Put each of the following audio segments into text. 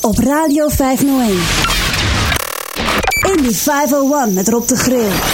Op Radio 501. Indie 501 met Rob de Grill.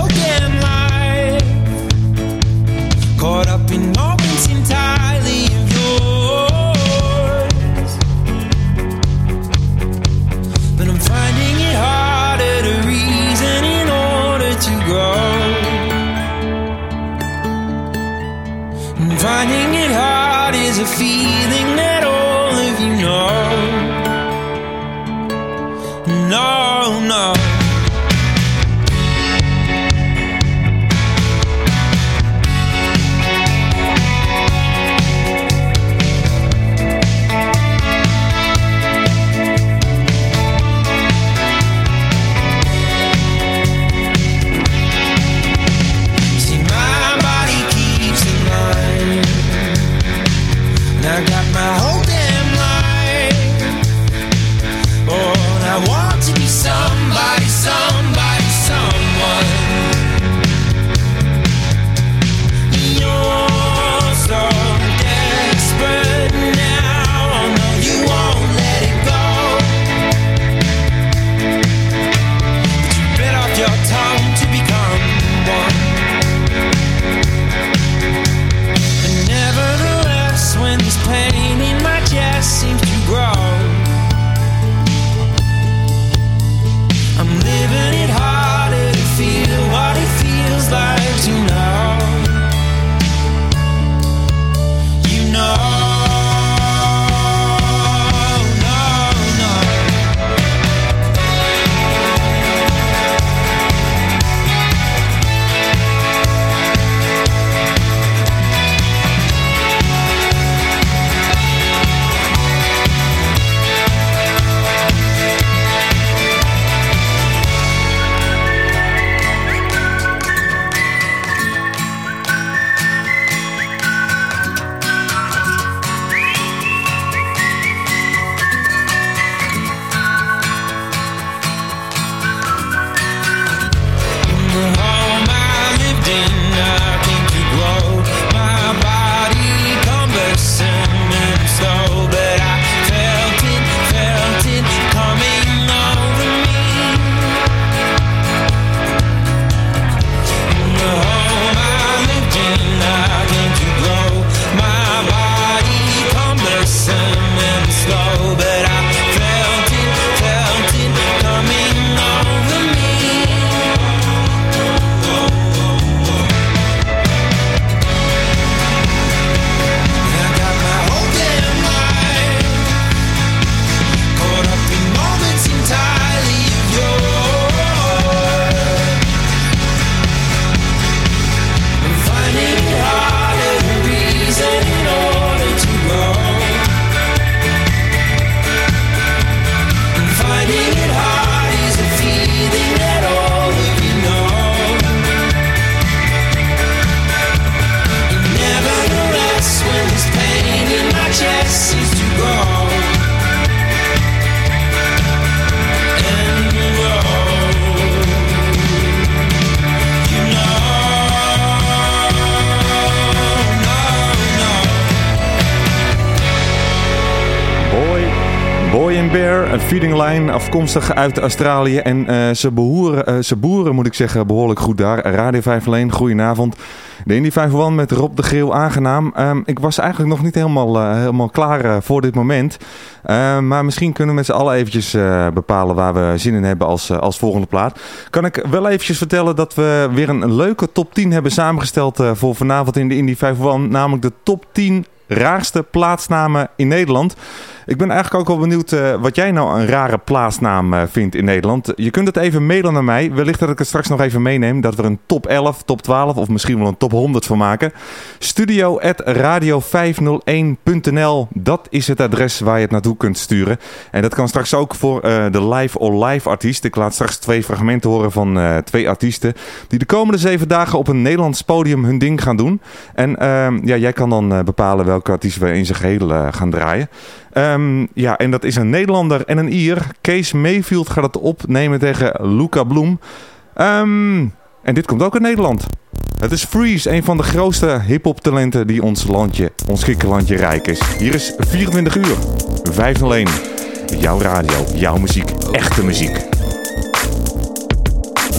een feeding line afkomstig uit Australië. En eh, ze, behoeren, eh, ze boeren, moet ik zeggen, behoorlijk goed daar. Radio 5 alleen, goedenavond. De Indie 501 met Rob de Greel, aangenaam. Ehm, ik was eigenlijk nog niet helemaal, eh, helemaal klaar voor dit moment. Ehm, maar misschien kunnen we met z'n allen eventjes bepalen waar we zin in hebben als, als volgende plaat. Kan ik wel eventjes vertellen dat we weer een leuke top 10 hebben samengesteld voor vanavond in de Indie 501. Namelijk de top 10 raarste plaatsnamen in Nederland. Ik ben eigenlijk ook wel benieuwd eh, wat jij nou een rare plaatsnaam eh, vindt in Nederland. Je kunt het even mailen naar mij. Wellicht dat ik het straks nog even meeneem. Dat we een top 11, top 12 of misschien wel een top 100 van maken. Studio radio501.nl. Dat is het adres waar je het naartoe kunt sturen. En dat kan straks ook voor eh, de live or live artiest. Ik laat straks twee fragmenten horen van twee artiesten. Die de komende zeven dagen op een Nederlands podium hun ding gaan doen. En ehm, ja, jij kan dan bepalen welke artiest we in zijn geheel eh, gaan draaien. Ehm, ja, en dat is een Nederlander en een Ier. Kees Mayfield gaat het opnemen tegen Luca Bloem. Ehm, en dit komt ook uit Nederland. Het is Freeze, een van de grootste hip-hop talenten die ons landje, ons kikkerlandje rijk is. Hier is 24 uur, 501. Jouw radio, jouw muziek, echte muziek.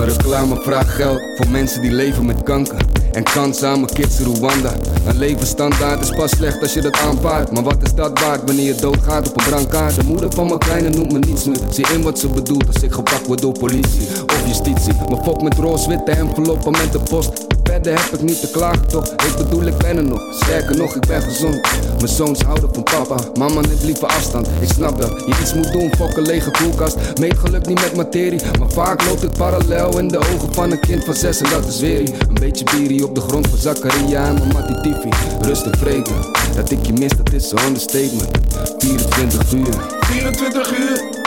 Reclame vraagt geld voor mensen die leven met kanker. En kansame kids Rwanda. Een levensstandaard is pas slecht als je dat aanvaardt. Maar wat is dat waard wanneer je doodgaat op een brancard? De moeder van mijn kleine noemt me niets meer. Zie in wat ze bedoelt als ik gepakt word door politie of justitie. Maar fok met roze-witte enveloppen met de post. Verder heb ik niet te klagen toch? Ik bedoel, ik ben er nog. Sterker nog, ik ben gezond. Mijn zoons houden van papa. Mama neemt liever afstand. Ik snap dat je iets moet doen. Fok een lege koelkast. Meet geluk niet met materie. Maar vaak loopt het parallel in de ogen van een kind van zes. En dat is weer. Een beetje bierie op de grond van Zakaria en mijn mattie Tiffy. Rust en vrede. Dat ik je mis, dat is een understatement. 24 uur. 24 uur.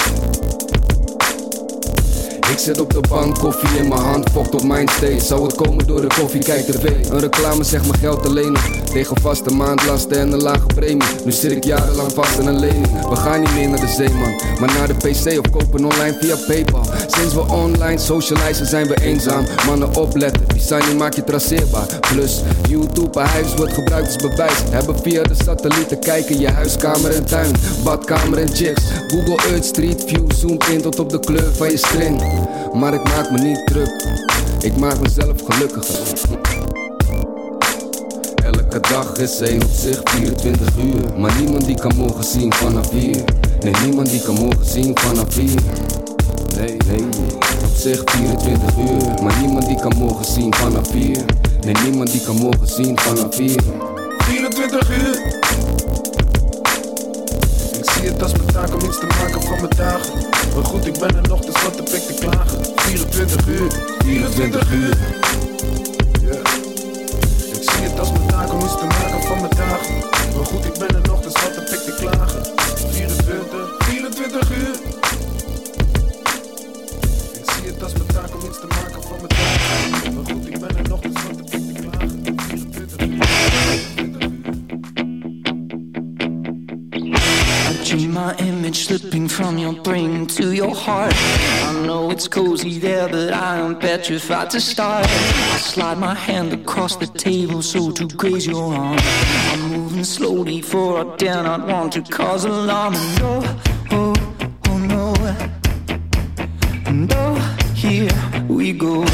Ik zit op de bank, koffie in mijn hand, fokt op mijn stage. Zou het komen door de koffie, kijk tv. Een reclame zegt mijn geld te lenen. Tegen vaste maandlasten en een lage premie. Nu zit ik jarenlang vast in een lening. We gaan niet meer naar de zeeman, maar naar de PC of kopen online via PayPal. Sinds we online socializen zijn we eenzaam. Mannen opletten, design maak je traceerbaar. Plus, YouTube, een huis wordt gebruikt als bewijs. Hebben via de satellieten kijken je huiskamer en tuin. Badkamer en chicks. Google Earth Street View zoomt in tot op de kleur van je string. Maar ik maak me niet druk. Ik maak mezelf gelukkiger. Elke dag is één op zich 24 uur. Maar niemand die kan morgen zien vanaf hier. Nee, niemand die kan morgen zien vanaf hier. Nee, nee, op zich 24 uur. Maar niemand die kan morgen zien vanaf hier. Nee, niemand die kan morgen zien vanaf hier. 24 uur. Als mijn taak om iets te maken van mijn dagen. Maar goed, ik ben er nog, dus wat heb ik te klagen? 24 uur, 24 uur. Ik zie het als mijn taak om iets te maken van mijn dagen. Maar goed, ik ben er nog, dus wat heb ik te klagen? 24, 24 uur. Ik zie het als mijn taak om iets te maken van mijn dagen. From your brain to your heart. I know it's cozy there, but I am petrified to start. I slide my hand across the table so to graze your arm. I'm moving slowly, for I dare not want to cause alarm. And oh, oh, oh no. And oh, here we go.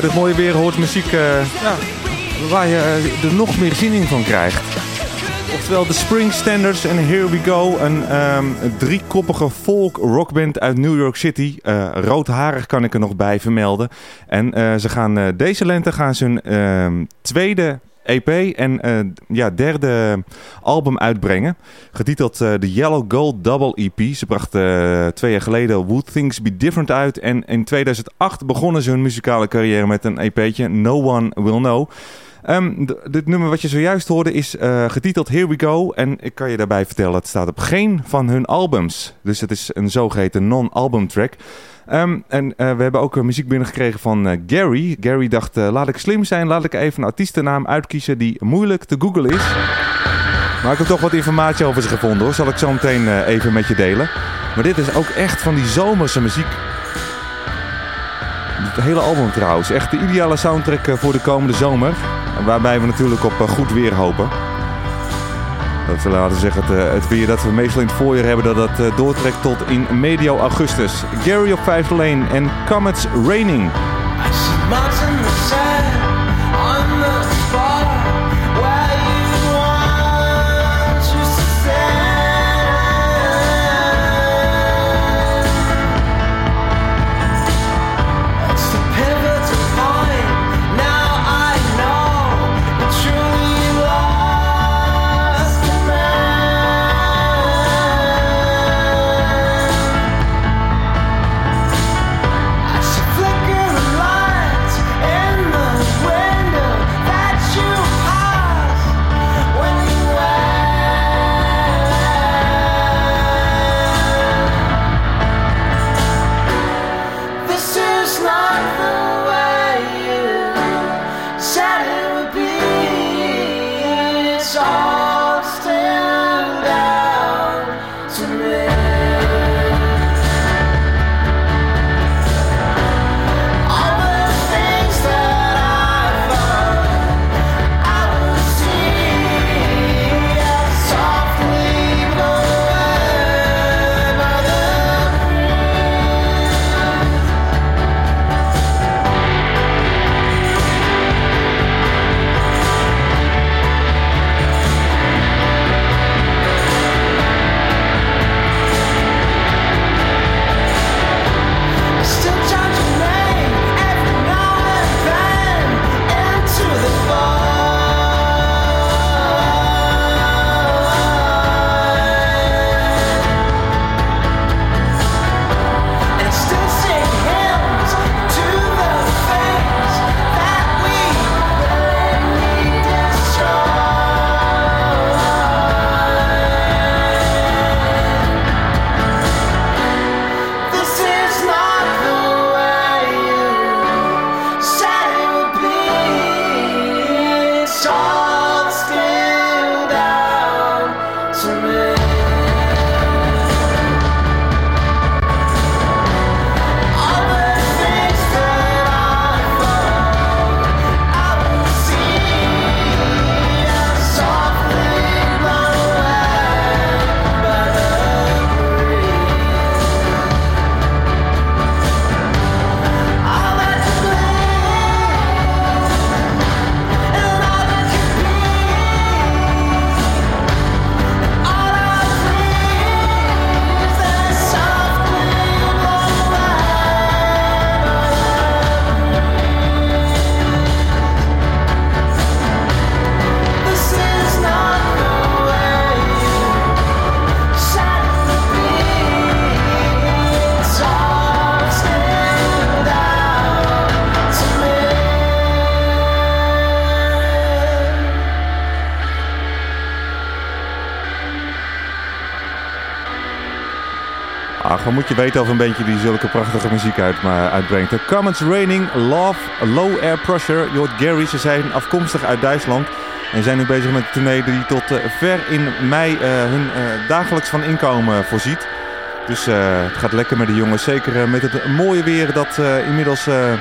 Bij dit mooie weer hoort muziek eh, ja, waar je eh, er nog meer zin in van krijgt. Oftewel de Spring Standards en Here We Go. Een ehm, driekoppige folk rockband uit New York City. Eh, roodharig kan ik er nog bij vermelden. En ze gaan deze lente gaan ze hun ehm, tweede EP en eh, ja, derde album uitbrengen. Getiteld eh, The Yellow Gold Double EP. Ze brachten eh, twee jaar geleden Would Things Be Different uit. En in 2008 begonnen ze hun muzikale carrière met een EP'tje No One Will Know. Ehm, dit nummer wat je zojuist hoorde is getiteld Here We Go. En ik kan je daarbij vertellen, het staat op geen van hun albums. Dus het is een zogeheten non-album track. Ehm, en eh, we hebben ook eh, muziek binnengekregen van eh, Gary. Gary dacht, laat ik slim zijn, laat ik even een artiestennaam uitkiezen die moeilijk te googlen is. Maar ik heb toch wat informatie over ze gevonden hoor. Zal ik zo meteen even met je delen. Maar dit is ook echt van die zomerse muziek. Het hele album trouwens. Echt de ideale soundtrack voor de komende zomer. Waarbij we natuurlijk op goed weer hopen. Dat we laten zeggen, het, eh, het weer dat we meestal in het voorjaar hebben, dat dat eh, doortrekt tot in medio augustus. Gary op 5 Lane en Comets Raining. Moet je weten of een beetje die zulke prachtige muziek uit, maar uitbrengt. The Comments Raining, Love, Low Air Pressure. Hoort Gary, ze zijn afkomstig uit Duitsland. En zijn nu bezig met een tournee die tot eh, ver in mei eh, hun eh, dagelijks van inkomen voorziet. Dus eh, het gaat lekker met de jongens. Zeker eh, met het mooie weer dat eh, inmiddels eh,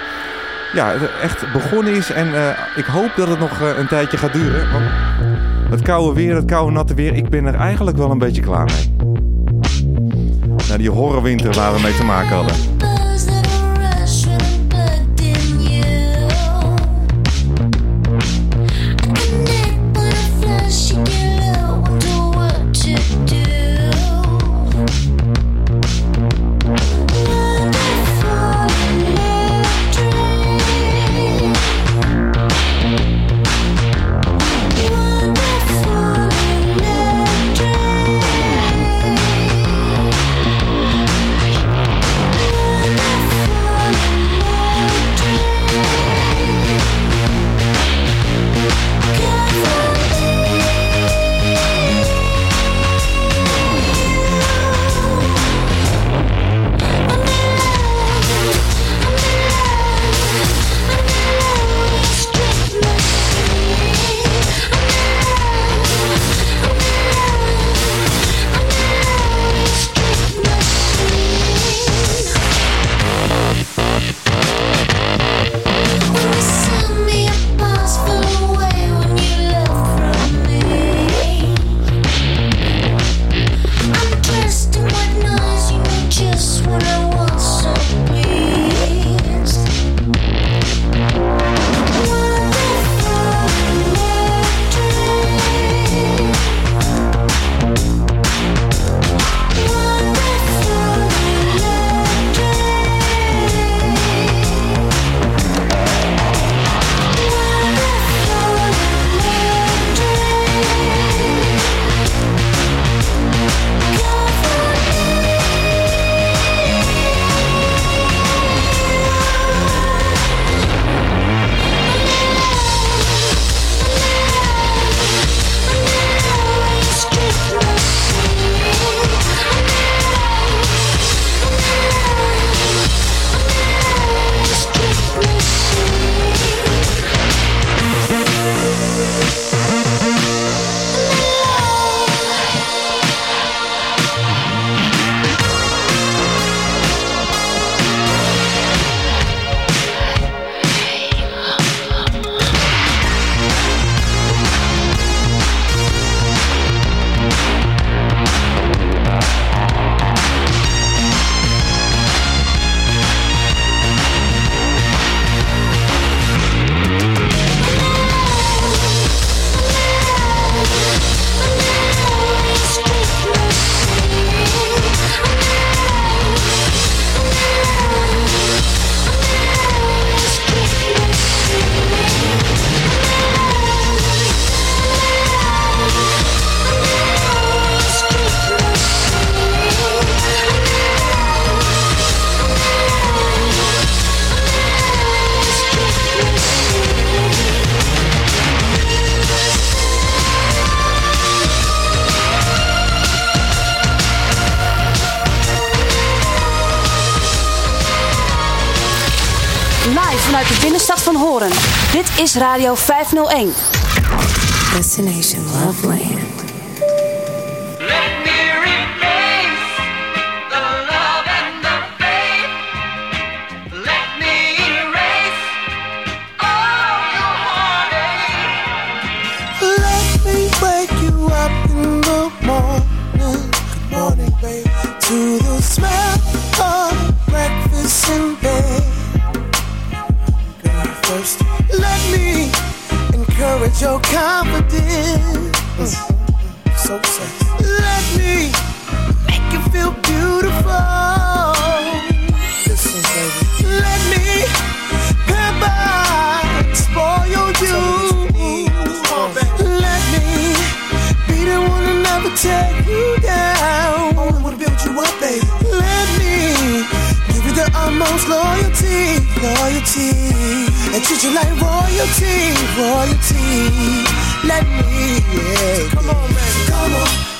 ja, echt begonnen is. En eh, ik hoop dat het nog eh, een tijdje gaat duren. Want het koude weer, het koude natte weer, ik ben er eigenlijk wel een beetje klaar mee. Na die horrorwinter waar we mee te maken hadden. Is Radio 501. Destination Loveland. Your confidence. So sexy. Let me make you feel beautiful. Listen, baby. Let me pamper, spoil you. Let me be the one to never tear you down. Only wanna build you up, baby. Let me give you the utmost loyalty, loyalty, and treat you like royalty, royalty. Let me, yeah. Come on, on, come on,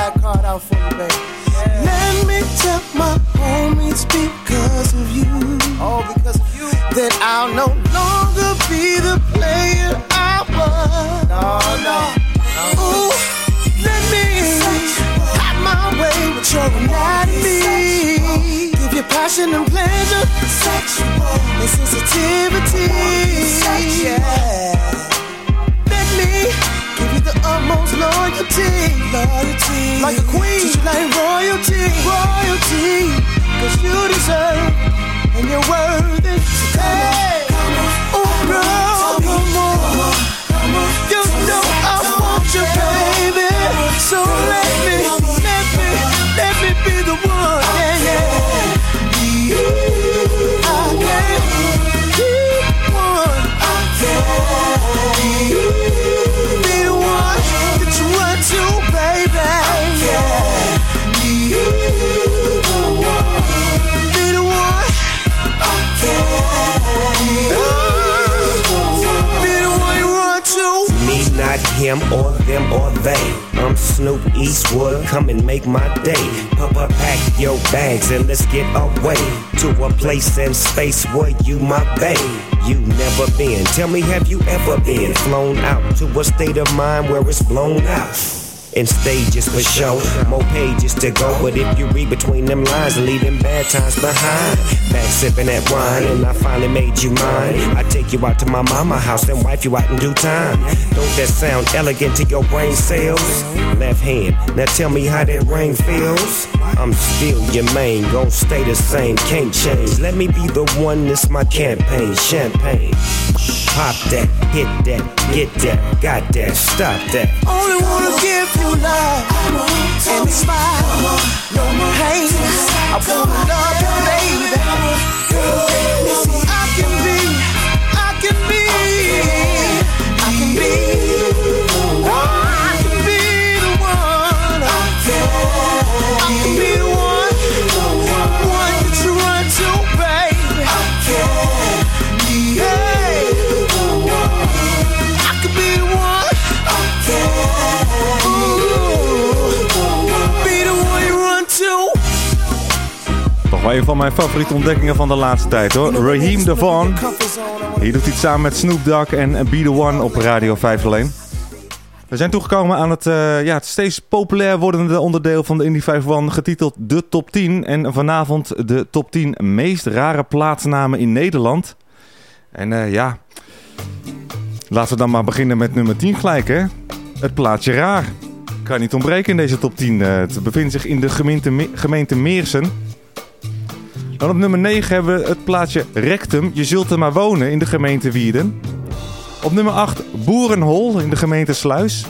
black card out for you, baby. Let me tell my homies because of you. Oh, because of you. That I'll no longer be the player I was. No, no. Ooh, let me have my way with your anatomy. Give you passion and pleasure, sexual and sensitivity. Yeah. Utmost loyalty, loyalty. Like a queen, like royalty, royalty. Cause you deserve and you're worthy. Hey, oh, bro, come on. You know I want you, baby. So let me, let me, let me be the one. Yeah, yeah. Not him or them or they. I'm Snoop Eastwood, come and make my day. Papa, pack your bags and let's get away to a place and space where you my babe. You never been. Tell me, have you ever been flown out to a state of mind where it's blown out? In stages for show, more pages to go. But if you read between them lines and them bad times behind, back sipping that wine, and I finally made you mine. I take you out to my mama house and wife you out in due time. Don't that sound elegant to your brain cells? Left hand, now tell me how that ring feels. I'm still your main, gon' stay the same, can't change. Let me be the one, this my campaign, champagne. Pop that, hit that, get that, got that, stop that. Only wanna give you love and smile. Hey, I wanna love you, baby. I can wel een van mijn favoriete ontdekkingen van de laatste tijd hoor. Raheem Devon. Hier doet hij samen met Snoop Dogg en Be The One op Radio 501. We zijn toegekomen aan het, eh, ja, het steeds populair wordende onderdeel van de Indie 501 getiteld De Top 10. En vanavond de top 10 meest rare plaatsnamen in Nederland. En eh, ja, laten we dan maar beginnen met nummer 10 gelijk hè. Het plaatsje raar. Kan niet ontbreken in deze top 10. Eh, het bevindt zich in de gemeente, Me- gemeente Meersen. Dan op nummer 9 hebben we het plaatsje Rectum. Je zult er maar wonen in de gemeente Wierden. Op nummer 8 Boerenhol in de gemeente Sluis.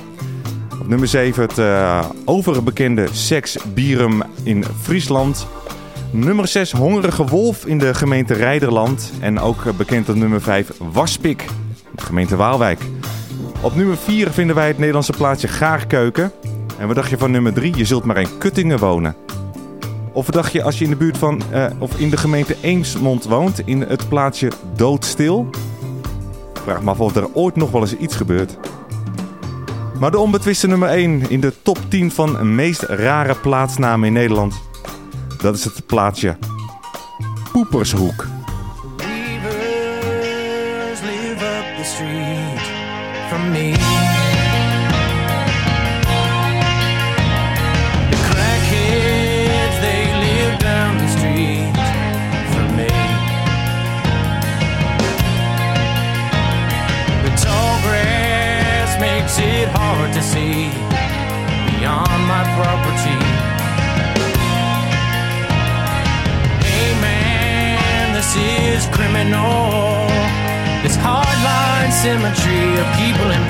Op nummer 7 het eh, overbekende Sex Bierum in Friesland. Nummer 6 Hongerige Wolf in de gemeente Rijderland. En ook eh, bekend op nummer 5 Waspik de gemeente Waalwijk. Op nummer 4 vinden wij het Nederlandse plaatsje Gaarkeuken. En wat dacht je van nummer 3? Je zult maar in Kuttingen wonen. Of dacht je als je in de buurt van, eh, of in de gemeente Eemsmond woont, in het plaatsje Doodstil? Vraag me af of er ooit nog wel eens iets gebeurt. Maar de onbetwiste nummer 1 in de top 10 van meest rare plaatsnamen in Nederland. Dat is het plaatsje Poepershoek. Symmetry of people and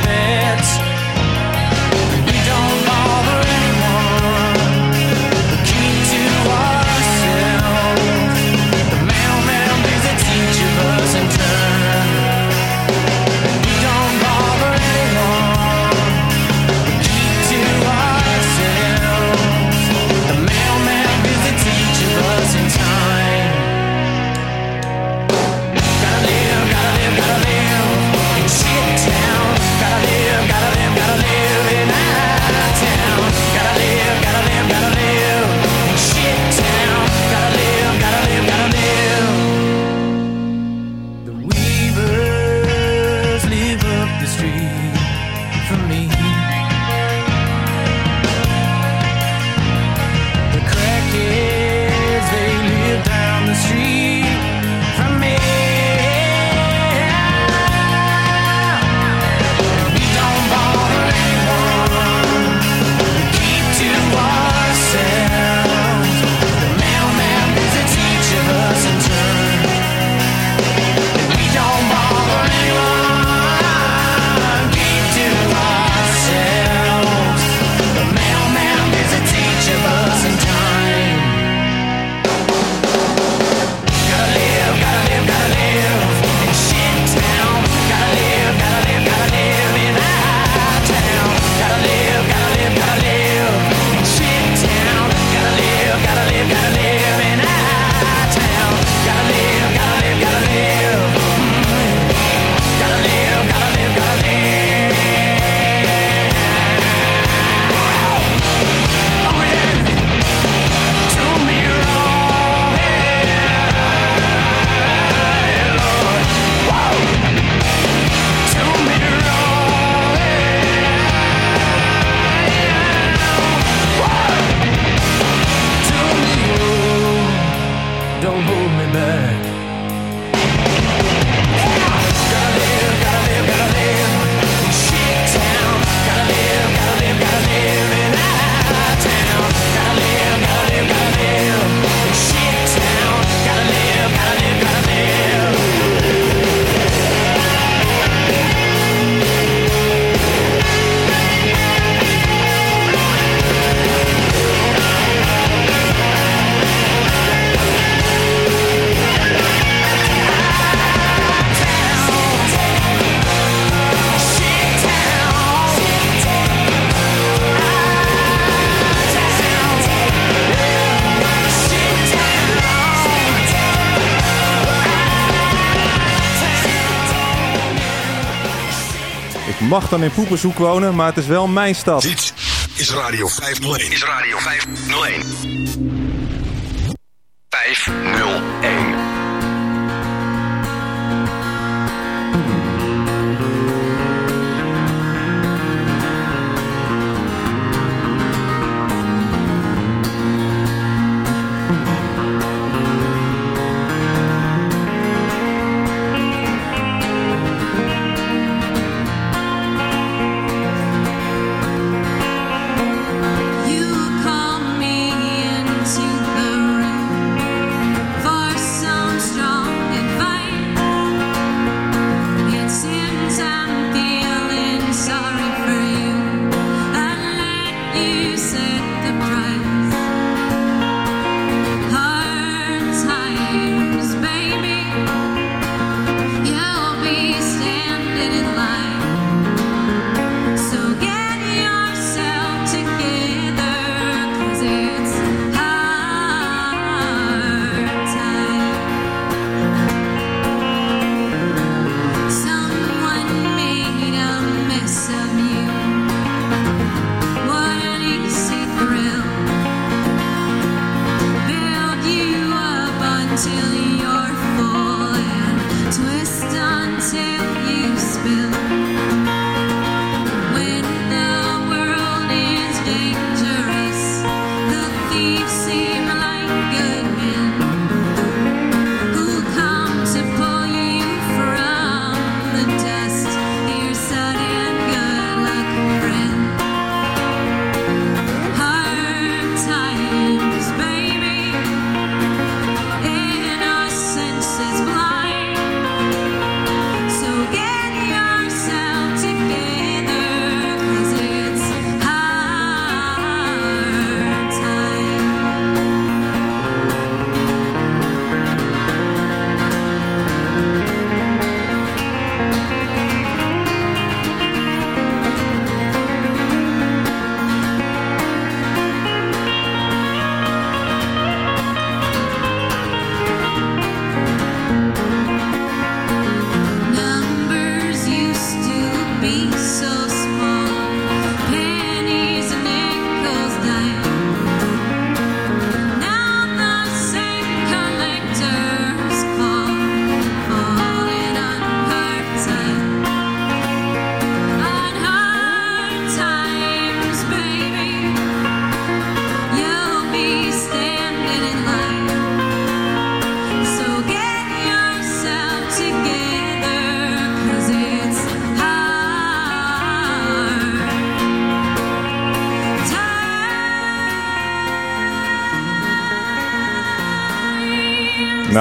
mag dan in Poepershoek wonen, maar het is wel mijn stad. Dit is Radio 501. Is Radio 501. 501.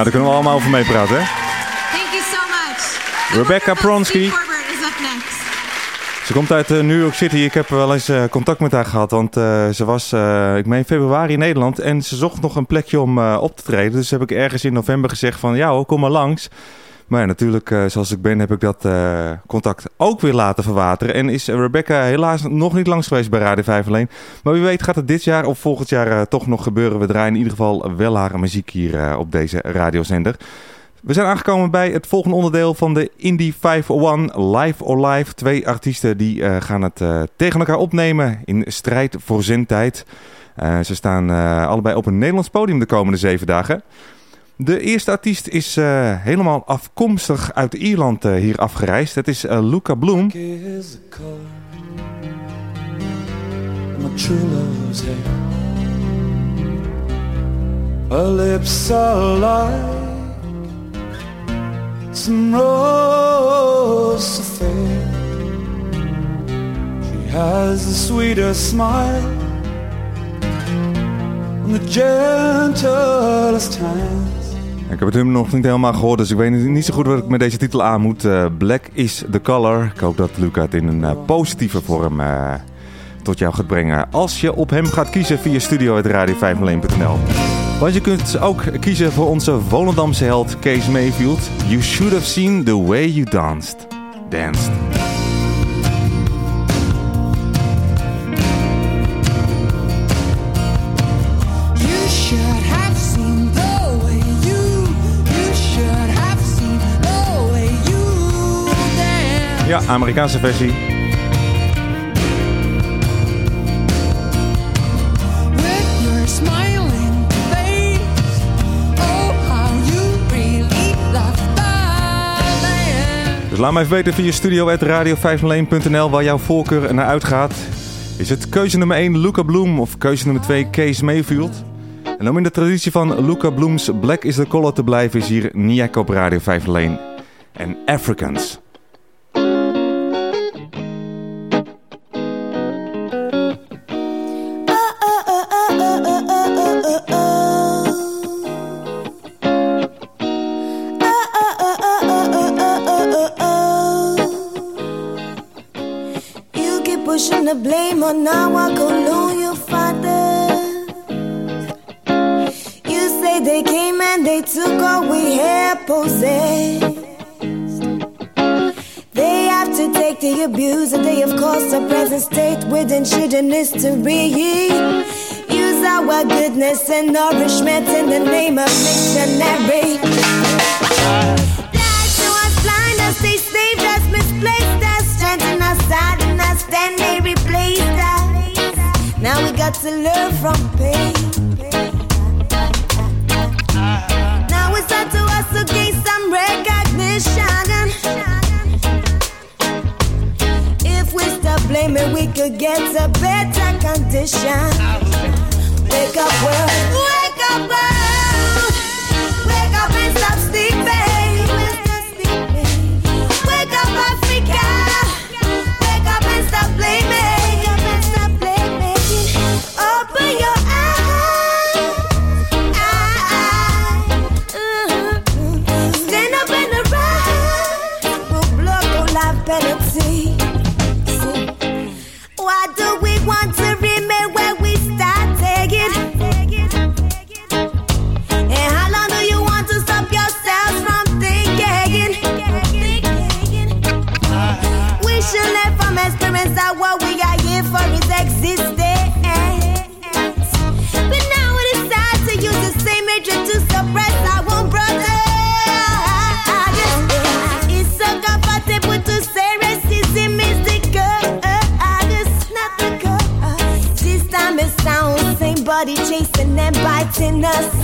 Nou, daar kunnen we allemaal over meepraten, hè? Thank you so much. Rebecca Pronsky. Ze komt uit eh, New York City. Ik heb wel eens eh, contact met haar gehad. Want eh, ze was, ik meen februari in Nederland. En ze zocht nog een plekje om op te treden. Dus heb ik ergens in november gezegd van... Ja hoor, kom maar langs. Maar ja, natuurlijk, eh, zoals ik ben, heb ik dat eh, contact ook weer laten verwateren. En is Rebecca helaas nog niet langs geweest bij Radio 5 alleen. Maar wie weet gaat het dit jaar of volgend jaar eh, toch nog gebeuren. We draaien in ieder geval wel haar muziek hier op deze radiozender. We zijn aangekomen bij het volgende onderdeel van de Indie 501 Live or Live. Twee artiesten die gaan het tegen elkaar opnemen in strijd voor zendtijd. Ze staan allebei op een Nederlands podium de komende zeven dagen. De eerste artiest is eh, helemaal afkomstig uit Ierland eh, hier afgereisd. Het is eh, Luca Bloom. She has the sweetest smile and the gentlest hands. Ik heb het nummer nog niet helemaal gehoord, dus ik weet niet zo goed wat ik met deze titel aan moet. Eh, Black is the color. Ik hoop dat Luca het in een eh, positieve vorm eh, tot jou gaat brengen. Als je op hem gaat kiezen via studio.radio501.nl. Want je kunt ook kiezen voor onze Volendamse held Kees Mayfield. You should have seen the way you danced. Danced. Ja, Amerikaanse versie. Oh. Dus laat me even weten via studio.radio501.nl waar jouw voorkeur naar uitgaat. Is het keuze nummer 1 Luca Bloom of keuze nummer 2 Kees Mayfield? En om in de traditie van Luca Bloom's Black is the Color te blijven is hier Niak op Radio 501 en Africans. Took all we had possessed. They have to take the abuse and they, of course, our present state with ancient history. Use our goodness and nourishment in the name of missionary. Lied to blind us, they saved us, misplaced us, strengthened us, saddened us, then they replaced us. Now we got to learn from pain. to us to gain some recognition. If we stop blaming, we could get a better condition. Wake up, world. in us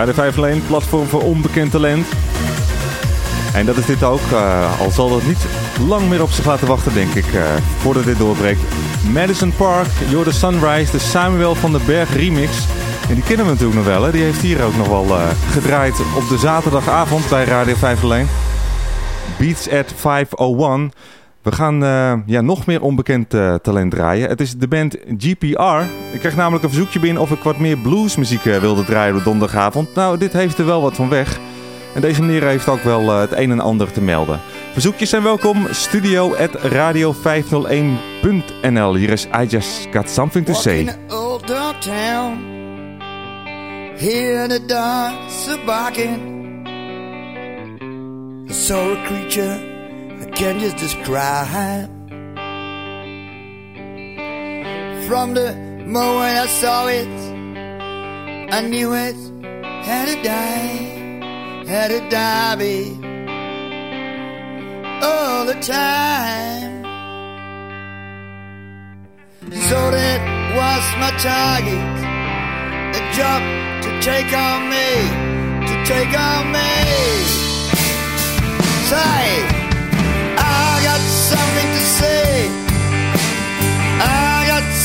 Radio 5 alleen, platform voor onbekend talent. En dat is dit ook, eh, al zal het niet lang meer op zich laten wachten, denk ik, eh, voordat dit doorbreekt. Madison Park, the Sunrise, de Samuel van den Berg remix. En die kennen we natuurlijk nog wel, hè? die heeft hier ook nog wel eh, gedraaid op de zaterdagavond bij Radio 5 alleen. Beats at 501. We gaan eh, ja, nog meer onbekend eh, talent draaien. Het is de band GPR. Ik kreeg namelijk een verzoekje binnen of ik wat meer bluesmuziek eh, wilde draaien op donderdagavond. Nou, dit heeft er wel wat van weg. En deze meneer heeft ook wel het een en ander te melden. Verzoekjes zijn welkom. Studio at radio501.nl. Hier is I Just Got Something to Say. Walking the old downtown, hear the dogs barking. A creature I can't just describe. From the moment I saw it, I knew it had to die, had to die, babe. All the time. So that was my target. A job to take on me, to take on me. Say,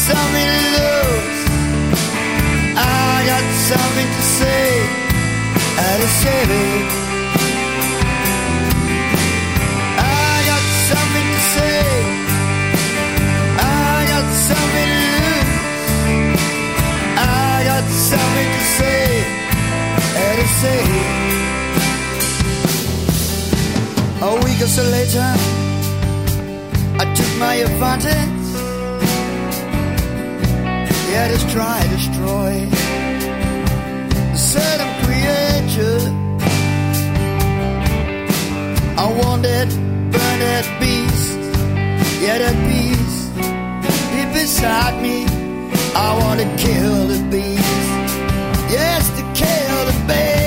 something to lose. I got something to say. To save it. I got something to say. I got something to lose. I got something to say. And to say. A week or so later, I took my advantage. Yeah, just try, to destroy a certain creature. I want that, burn that beast. Yeah, that beast deep beside me. I want to kill the beast. Yes, to kill the beast.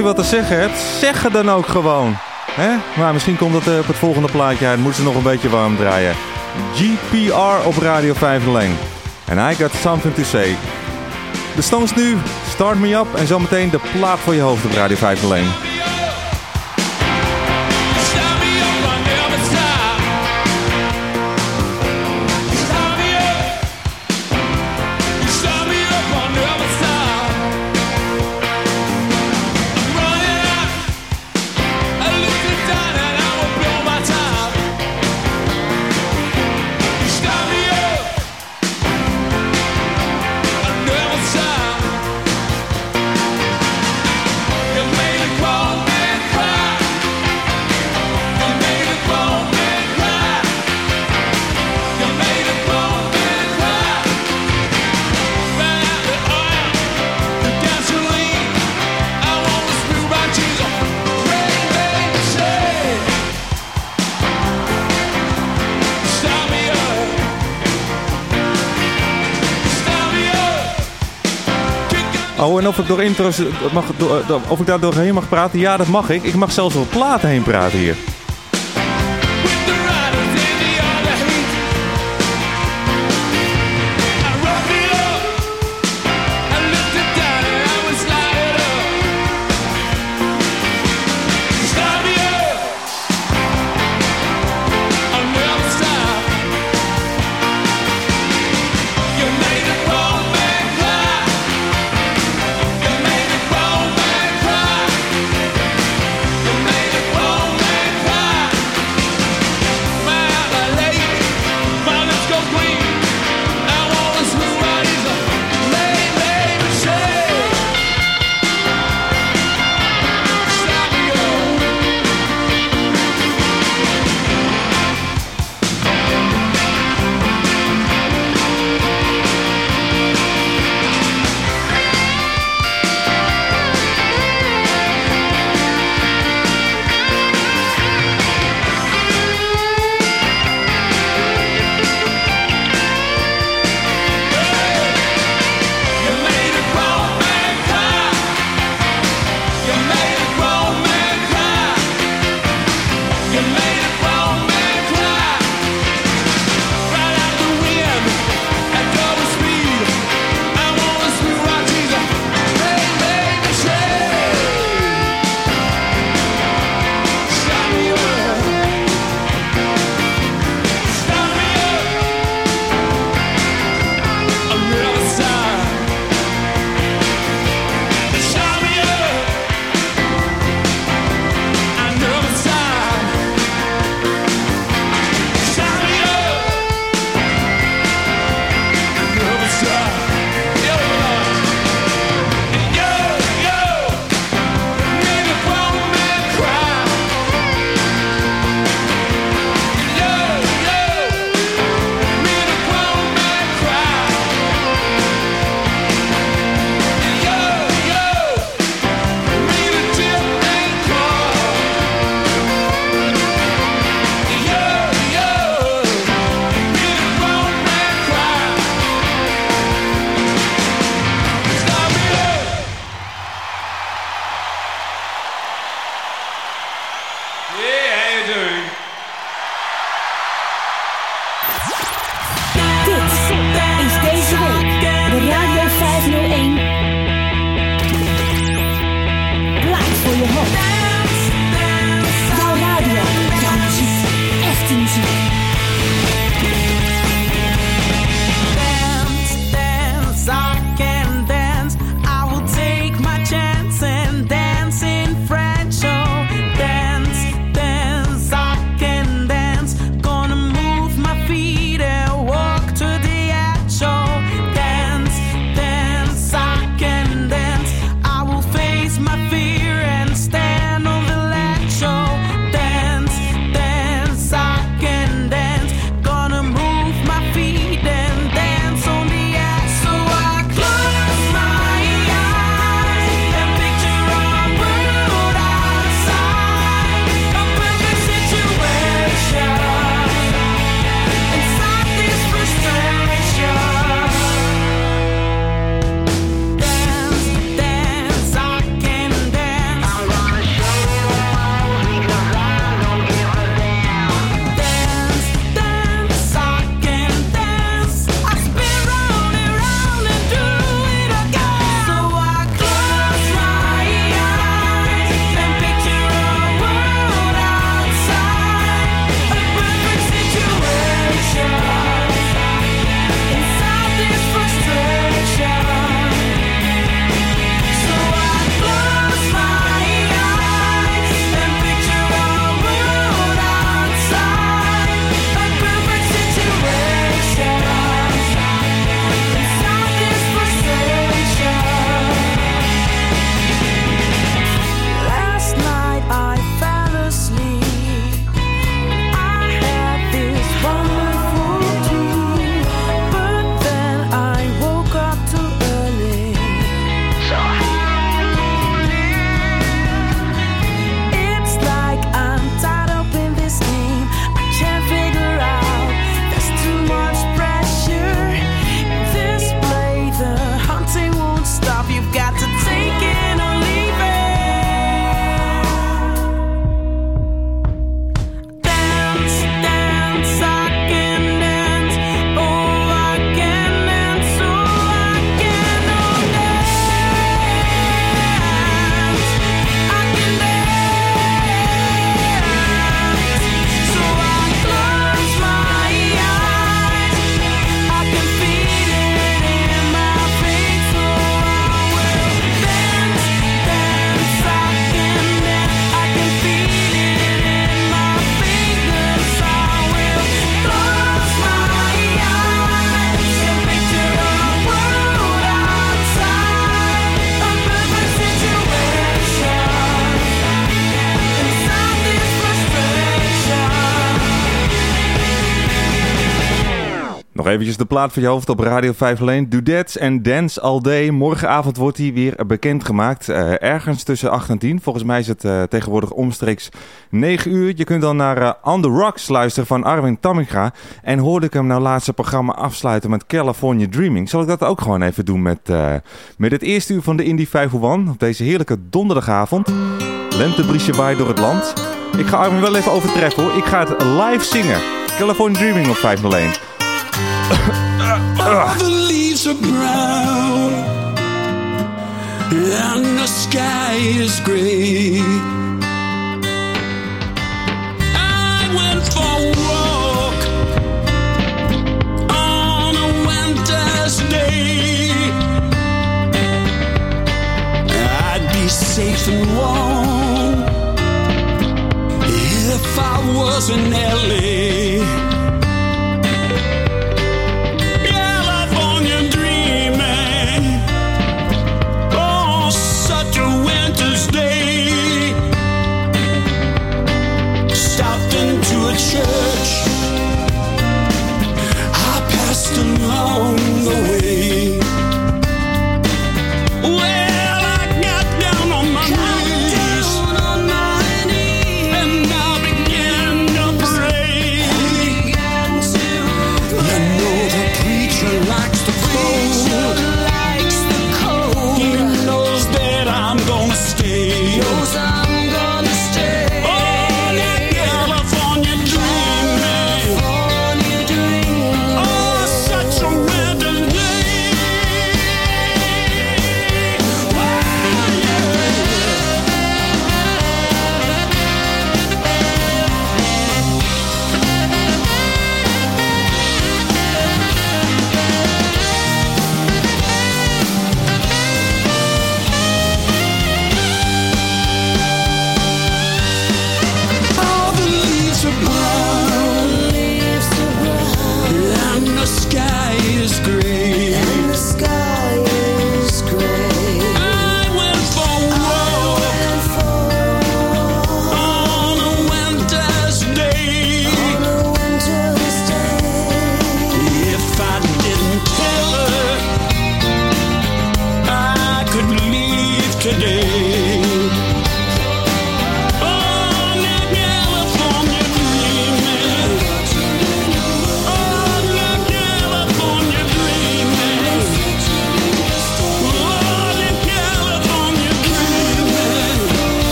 Je wat te zeggen hebt, zeg het dan ook gewoon. Maar misschien komt het eh, op het volgende plaatje uit. Moeten ze nog een beetje warm draaien. GPR op Radio 501. En I got something to say. De Stones nu, Start Me Up. En zometeen de plaat voor je hoofd op Radio 501. Oh, en of ik door intro's mag, of ik daar doorheen mag praten? Ja, dat mag ik. Ik mag zelfs door platen heen praten hier. Eventjes de plaat van je hoofd op Radio 5 alleen. Dudettes en Dance All Day. Morgenavond wordt hij weer bekendgemaakt. Eh, ergens tussen 8 en 10. Volgens mij is het eh, tegenwoordig omstreeks 9 uur. Je kunt dan naar eh, On The Rocks luisteren van Arwin Tamminga. En hoorde ik hem nou laatste programma afsluiten met California Dreaming. Zal ik dat ook gewoon even doen met, met het eerste uur van de Indie 501. Op deze heerlijke donderdagavond. Lentebriesje waait door het land. Ik ga Armin wel even overtreffen hoor. Ik ga het live zingen. California Dreaming op 501. All the leaves are brown and the sky is gray. I went for a walk on a winter's day. I'd be safe and warm if I was in LA.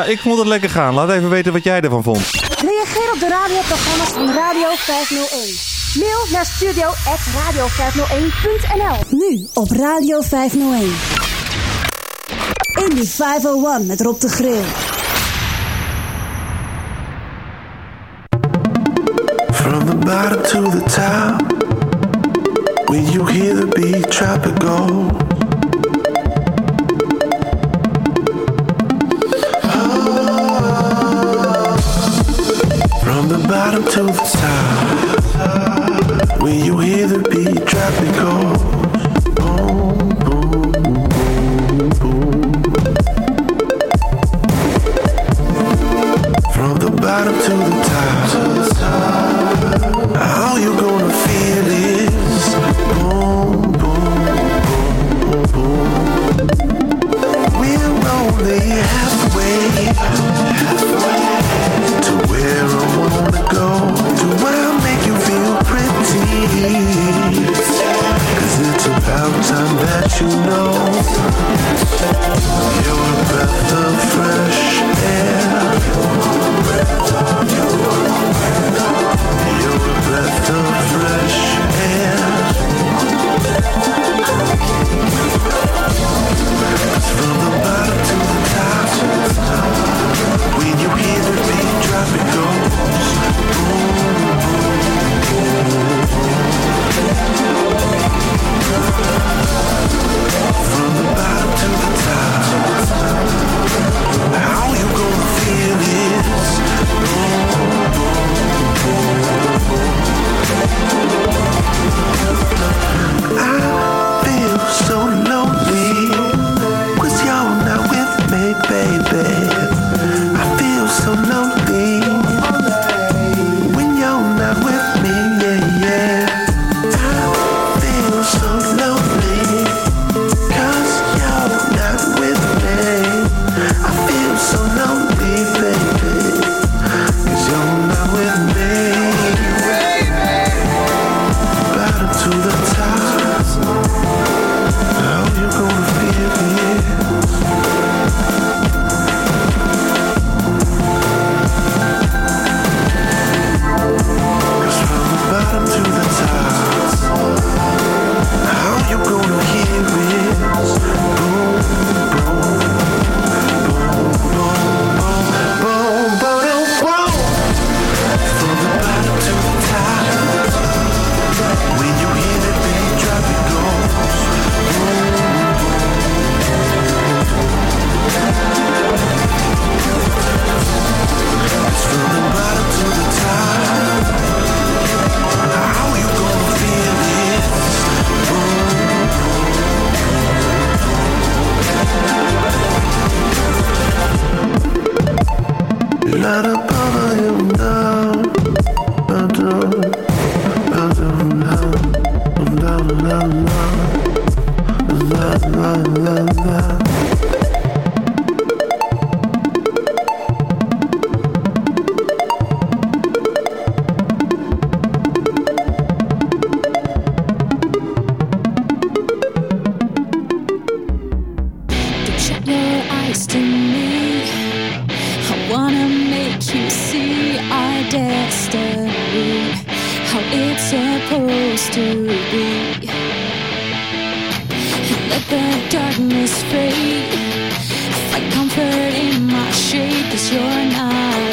Nou ik vond het lekker gaan. Laat even weten wat jij ervan vond. Reageer op de radioprogramma's van Radio 501. Mail naar studio.radio501.nl Nu op Radio 501. Indie 501 met Rob de Grill. From the bottom to the top, when you hear the beat drop let me go. one eye.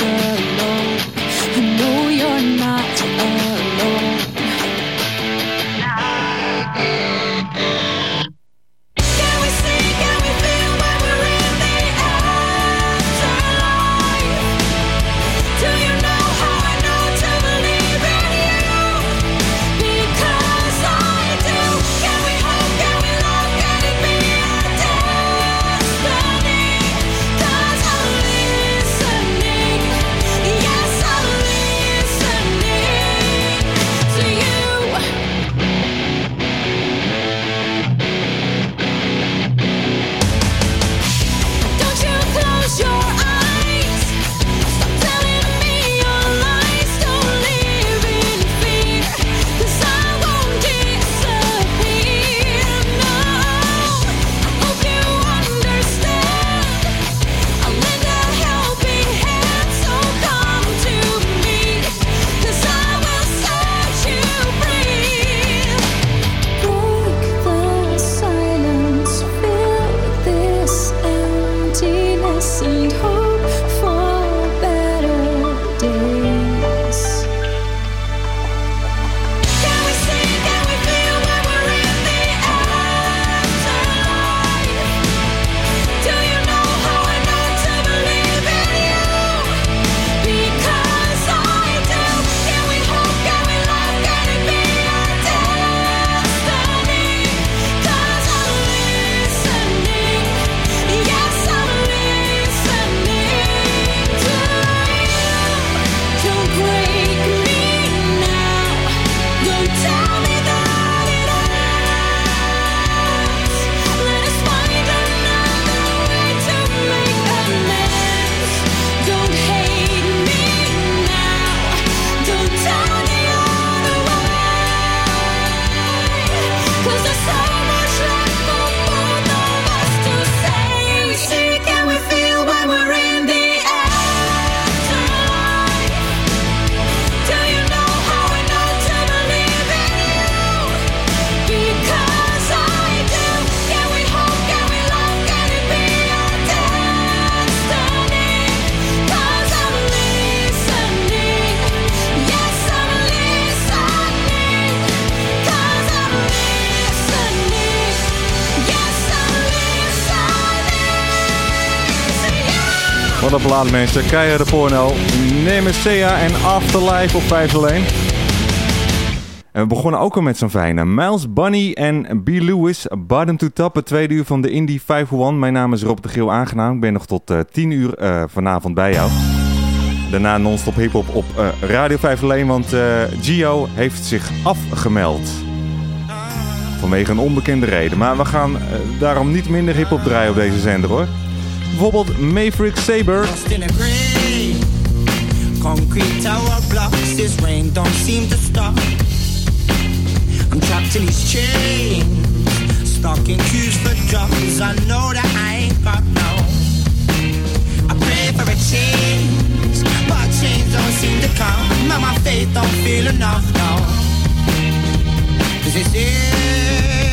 Mensen. Keiharde porno. Nemesea en Afterlife op 501. En we begonnen ook al met zo'n fijne. Miles Bunny en B. Lewis, Bottom to Top, het tweede uur van de Indie 501. Mijn naam is Rob de Geel aangenaam. Ik ben nog tot eh 10 uur eh, vanavond bij jou. Daarna non-stop hip-hop op eh, Radio 501, want eh, Gio heeft zich afgemeld. Vanwege een onbekende reden. Maar we gaan daarom niet minder hip-hop draaien op deze zender hoor. Bijvoorbeeld Maverick Saber. Concrete tower blocks, this rain don't seem to stop. I'm trapped in these chains, stuck in queues for jobs. I know that I ain't got no. I pray for a change, but change don't seem to come. My faith don't feel enough now. Cause this ain't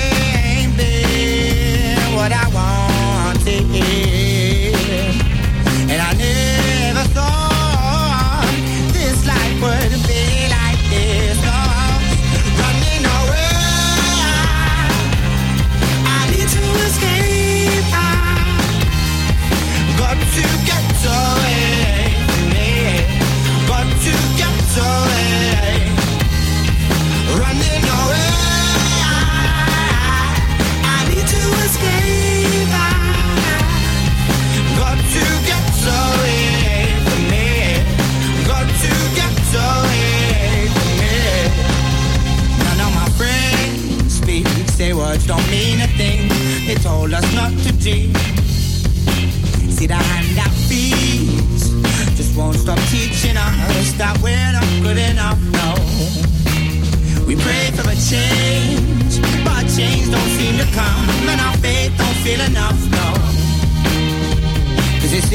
enough. No. Cause this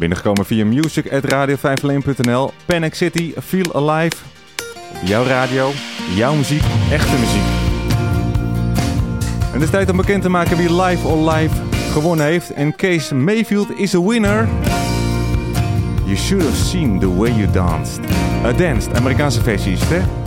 Binnengekomen via music.radio501.nl. Panic City, Feel Alive. Jouw radio, jouw muziek, echte muziek. En het is tijd om bekend te maken wie Live or Live gewonnen heeft. En Kees Mayfield is a winner. You should have seen the way you danced. A danced, Amerikaanse versie is het, hè?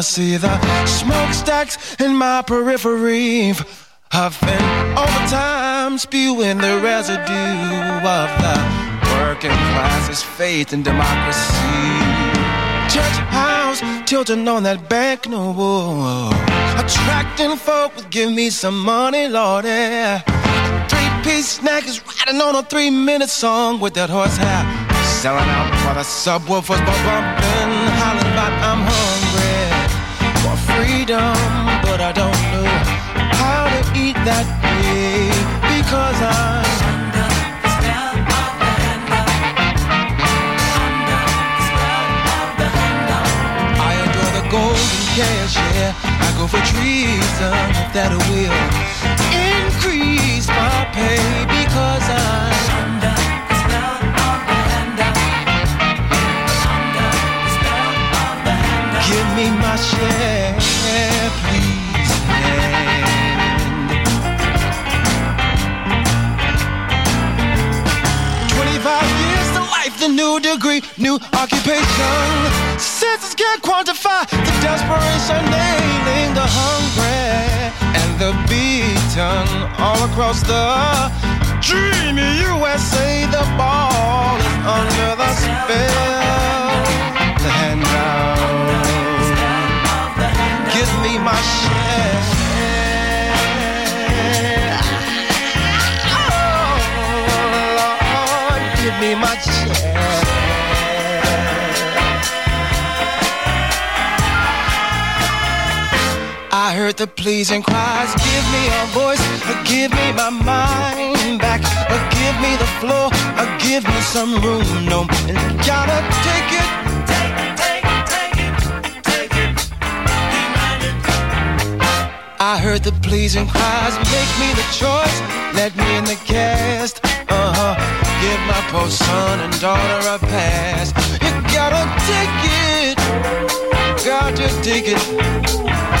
I see the smokestacks in my periphery. Huffing overtime, spewing the residue of the working class's faith in democracy. Church house children on that bank note, attracting folk with give me some money, Lordy. Three-piece snack is riding on a three-minute song with that horsehair. Selling out for the subwoofers, but bumping, hollering about I'm hungry I go for treason if that will increase my pay because I'm under the spell of the handout. Give me my share, please. And 25 years to life, the new degree, new occupation. Can't quantify the desperation, nailing the hungry and the beaten all across the dreamy USA. The ball is under the spell. The handout. Give me my share. Oh, Lord, give me my share. Heard the pleasing cries. Give me a voice, or give me my mind back, or give me the floor, or give me some room. No, and gotta take it. Take, take, take it, take it. I heard the pleasing cries, make me the choice, let me in the cast. Uh huh. Give my poor son and daughter a pass. You gotta take it, got to take it.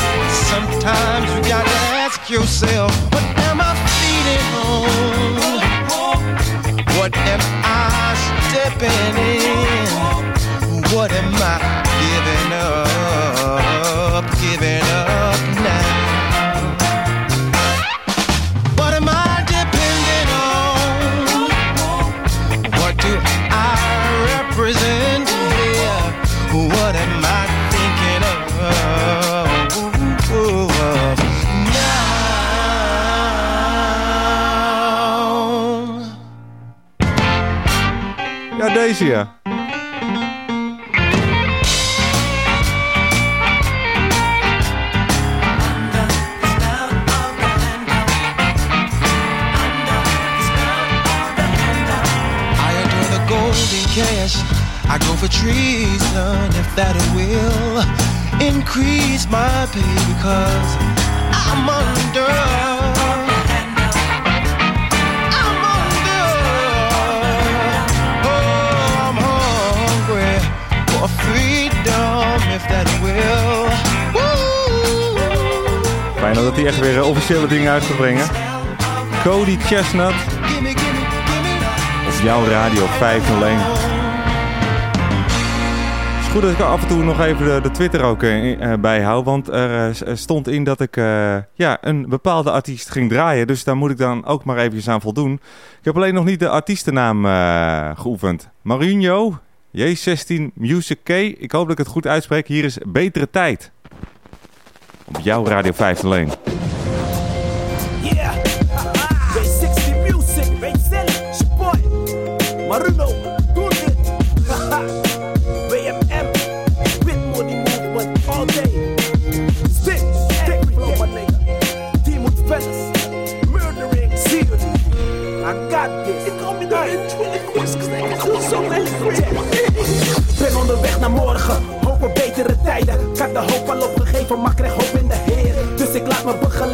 Sometimes you gotta ask yourself, what am I feeding on? What am I stepping in? What am I giving up? Giving up Ja. I adore the golden cash. I go for treason if that it will increase my pay because I'm under. Fijn dat hij echt weer eh, officiële dingen uit gaat brengen. Cody Chestnut. Op jouw radio 501. Het is goed dat ik af en toe nog even de, de Twitter ook eh, bijhoud. Want er stond in dat ik ja, een bepaalde artiest ging draaien. Dus daar moet ik dan ook maar eventjes aan voldoen. Ik heb alleen nog niet de artiestennaam geoefend. Marinho, J16 Music K. Ik hoop dat ik het goed uitspreek. Hier is Betere Tijd. Op jouw radio 501. Yeah. Ray 60 music, Ray boy. Maruno,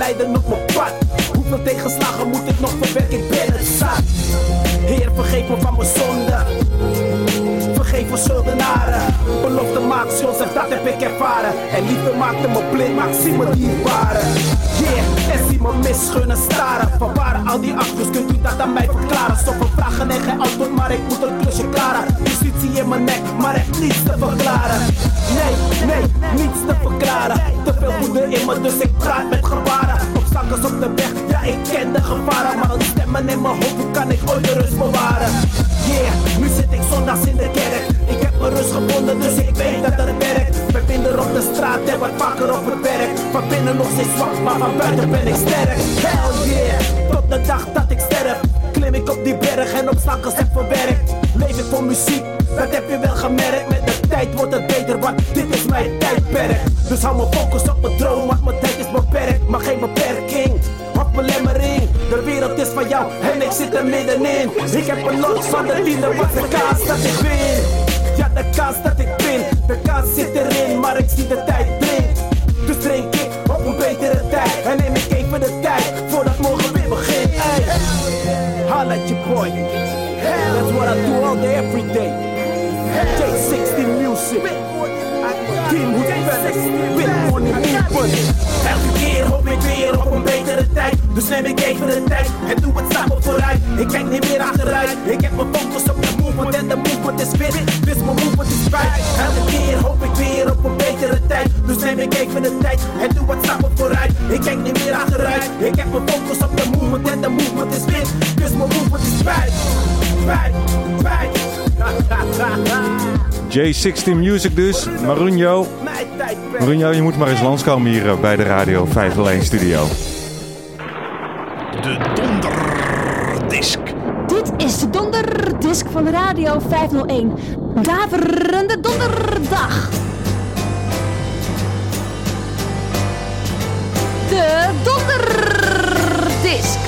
begeleiden op mijn pad. Hoeveel tegenslagen moet ik nog verwerken? Ik ben het. Heer, vergeef me van mijn zonde. Vergeef me schuldenaren. Belofte maakt zeg dat heb ik ervaren. En liefde maakte me blind, maar ik zie me dierbaren. Yeah, en zie me misgunnen staren. Van waar al die acteurs, kunt u dat aan mij verklaren? Zoveel vragen en geen antwoord, maar ik moet een klusje klaren. In mijn nek, maar echt niets te verklaren. Nee, nee, niets te verklaren. Te veel woede in me, dus ik praat met gebaren. Obstakels op de weg, ja ik ken de gevaren. Maar een stemmen in mijn hoofd, hoe kan ik ooit de rust bewaren? Yeah, nu zit ik zondags in de kerk. Ik heb mijn rust gevonden, dus ik weet dat het werkt. Wij vinden op de straat en wat vaker op het werk. Van binnen nog steeds zwak, maar van buiten ben ik sterk. Hell yeah, tot de dag dat ik sterf. Klim ik op die berg en obstakels heb verwerkt. Leef ik voor muziek, dat heb je wel gemerkt. Met de tijd wordt het beter, want dit is mijn tijdperk. Dus hou mijn focus op mijn droom, want mijn tijd is beperkt. Maar geen beperking, of belemmering. De wereld is van jou en ik zit er middenin. Ik heb een lot van de liefde, wat de kans dat ik win. Ja, de kans dat ik win, de kans zit erin, maar ik zie de tijd blind. Dus drink ik op een betere tijd en neem ik even de tijd voordat morgen weer begint. Ey, holla at boy. That's what I do all day, every day. J60 music. Team with fellas, with money movement. Elke keer hoop ik weer op een betere tijd. Dus neem ik even de tijd en doe het samen vooruit. Ik kijk niet meer achteruit. Ik heb mijn focus op de movement en de movement is fit. Dus mijn movement is right. Elke keer hoop ik weer op een betere tijd. Dus neem ik even de tijd en doe het samen vooruit. Ik kijk niet meer achteruit. Ik heb mijn focus op de movement en de movement is fit. Dus mijn movement is right. Right, right. J16 Music dus, Marunjo. Marunjo, je moet maar eens langskomen hier eh, bij de Radio 501 studio. De donderdisc. Dit is de donderdisc van Radio 501. Daverende donderdag. De donderdisc.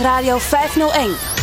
Radio 501.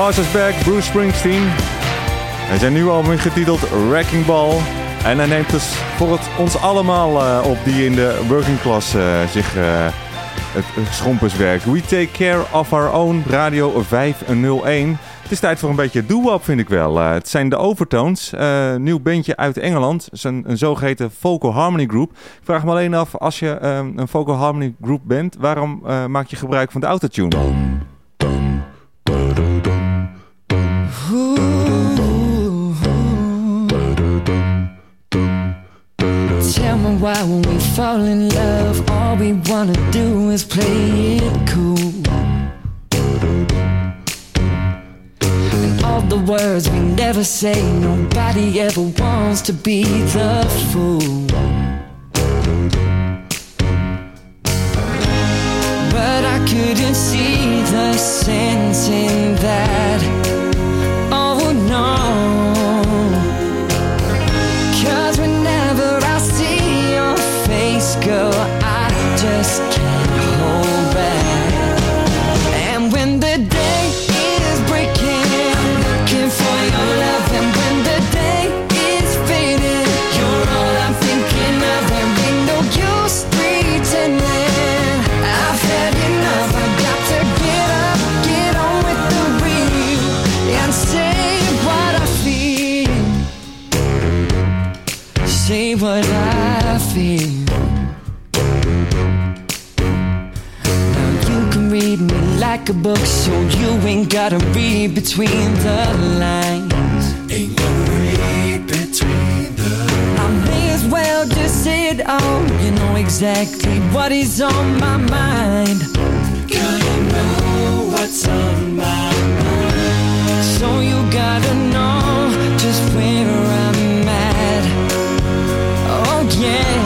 Lars is back, Bruce Springsteen. En zijn nieuwe album getiteld Wrecking Ball. En hij neemt dus voor het ons allemaal eh, op die in de working class eh, zich eh, het schomperswerk. We take care of our own, radio 501. Het is tijd voor een beetje dooap, vind ik wel. Het zijn de Overtones, nieuw bandje uit Engeland. Het is een, zogeheten vocal harmony group. Ik vraag me alleen af, als je ehm, een vocal harmony group bent, waarom maak je gebruik van de autotune? why when we fall in love, all we wanna do is play it cool. And all the words we never say, nobody ever wants to be the fool. But I couldn't see the sense in that. A book, so you ain't gotta read between the lines. Ain't gonna read between the lines. I may as well just say it all. You know exactly what is on my mind. Girl, you know what's on my mind. So you gotta know just where I'm at. Oh yeah,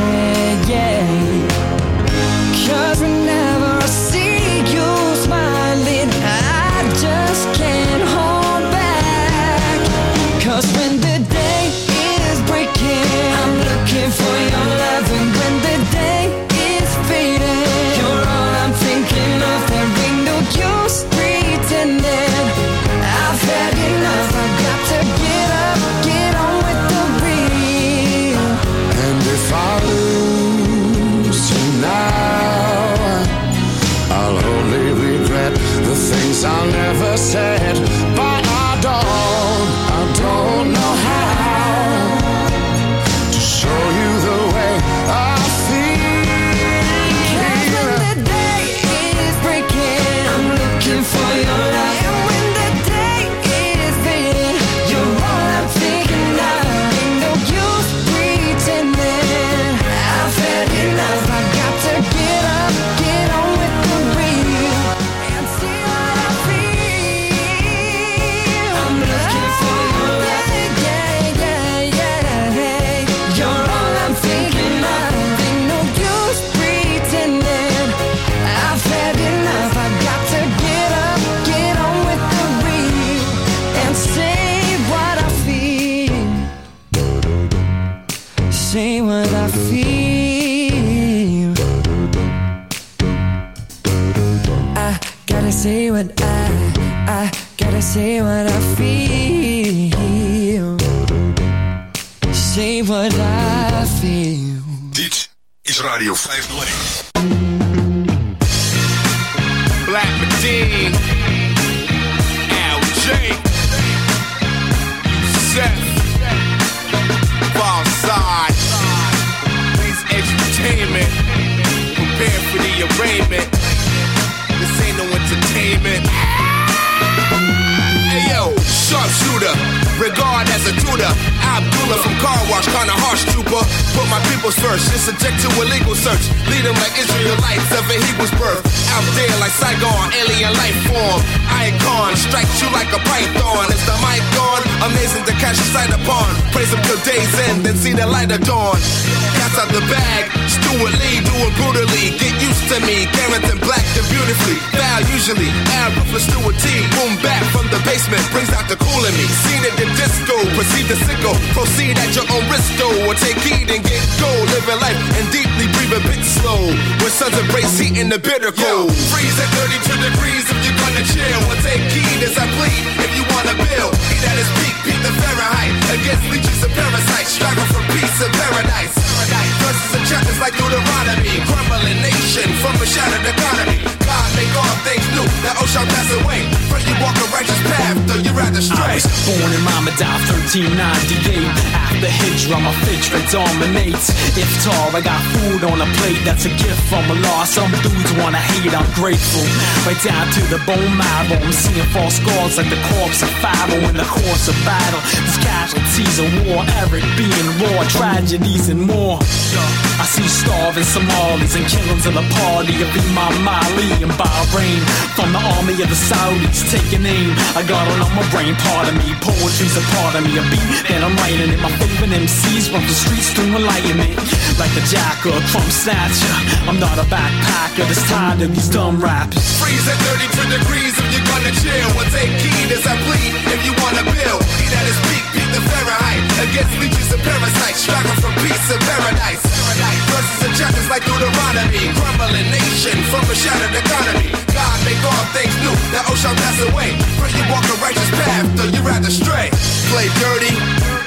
Wash, kinda harsh trooper. Put my peoples first, just subject to illegal search. Lead them like Israelites of a Hebrew's birth. Out there like Saigon, alien life form. Icon, strikes you like a python. Is the mic on? Amazing to catch a sight upon. Praise him till day's end, then see the light of dawn. Cats out the bag, Stuart Lee doing brutally. Get used to me, Carrington black and beautifully. Foul usually, Al ruthless Stuart T. Boom back from the basement, brings out the cool in me. Seen it in disco, proceed to sicko. Proceed at your own risk though, or take heed and get gold. Living life and deeply breathe a bit slow. When suns embrace heat in the bitter cold. freeze at 32 degrees if you're gonna chill. Or take heed as I plead if you wanna build. Heat at its peak, beat the Fahrenheit. Against leeches and parasites, struggle for peace and paradise. Paradise. Chapters like Deuteronomy. Crumbling nation from a shattered economy. God make all things new, shall pass away. But you walk a righteous path, though you rather I was born in Mama died 1398 After Hijra my fitra dominates. If tall I got food on a plate. That's a gift from Allah. Some dudes wanna hate I'm grateful. Right down to the bone marrow. I'm seeing false gods like the corpse of Pharaoh In the course of battle. There's casualties of war Eric being raw. Tragedies and more I see starving Somalis And killings in the party Of Imam Mali and Bahrain. From the army of the Saudis Taking aim. I got it on my brain Part of me. Poetry's a part of me. A beat that I'm writing it My favorite MCs Run the streets to enlightenment. Like the jacker Trump snatcher. I'm not a backpacker. That's tired of these dumb rappers. Freeze at 32 degrees if you're gonna chill. Or take heed as I bleed if you wanna build. Heat at its peak, the Fahrenheit. Against leeches and parasites, struggle for peace and paradise. Paradise. Verses and chapters like Deuteronomy. Crumbling nation from a shattered economy. God make all things new, that ocean pass away. Pray you walk a righteous path, though you rather stray. Play dirty,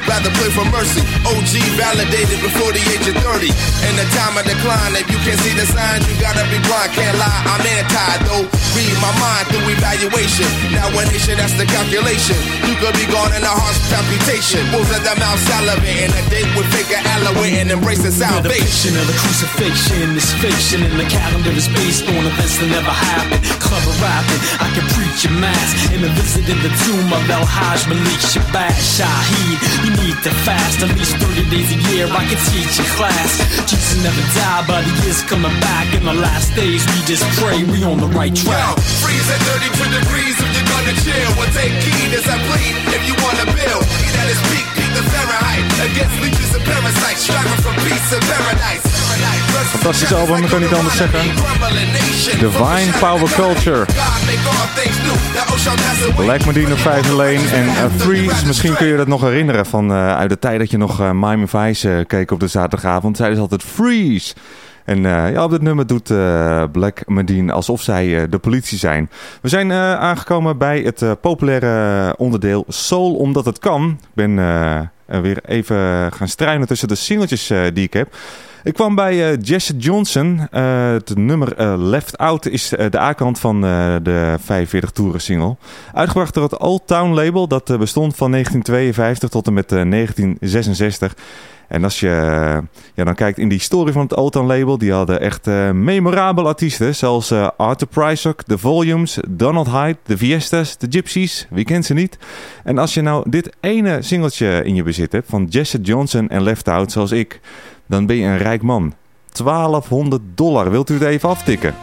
rather play for mercy. OG validated before the age of 30. In the time of decline, if you can't see the signs, you gotta be blind. Can't lie, I'm anti though. Read my mind through evaluation. Now a nation, that's the calculation. You could be gone in a harsh palpitation. Wolves at the mouth salivating. A date with figure elevating, embracing The salvation. of the crucifixion is fiction, and the calendar is based on events that never happened. Clever rapping, I can preach your mass in a visit in the tomb of El Hajj Malik Shabazz Shaheed. You need to fast at least 30 days a year. I can teach your class. Jesus never died, but he is coming back. In the last days, we just pray we on the right Yo, track. freeze at 32 degrees if you're gonna chill. Well, take heed as I plead if you wanna build. Eat at his peak, peak the Fahrenheit. Against leeches and parasites, striving for peace and paradise. Fantastisch album, ik kan niet anders zeggen. Divine Power Culture. Black Medina 5 alleen en uh, Freeze. Misschien kun je dat nog herinneren van uh, uit de tijd dat je nog uh, Miami Vice uh, keek op de zaterdagavond. Zeiden ze altijd Freeze. En uh, ja, op dit nummer doet uh, Black Medine alsof zij de politie zijn. We zijn aangekomen bij het populaire onderdeel Soul Omdat Het Kan. Ik ben weer even gaan struinen tussen de singeltjes die ik heb. Ik kwam bij uh, Jesse Johnson. Uh, het nummer uh, Left Out is de A-kant van de 45 toeren single. Uitgebracht door het Old Town label. Dat bestond van 1952 tot en met uh, 1966. En als je ja, dan kijkt in die historie van het Old Town label. Die hadden echt memorabele artiesten. Zoals Arthur Prysock, The Volumes, Donald Hyde, The Fiestas, The Gypsies. Wie kent ze niet? En als je nou dit ene singeltje in je bezit hebt. Van Jesse Johnson en Left Out zoals ik dan ben je een rijk man. 1200 dollar. Wilt u het even aftikken?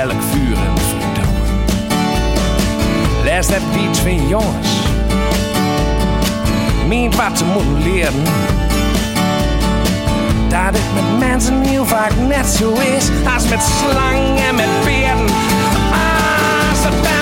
Elk vuur en vriendom. Laatst heb die twee jongens mijn wat ze moeten leren. Dat het met mensen heel vaak net zo is als met slangen en met beerden. Ah, ze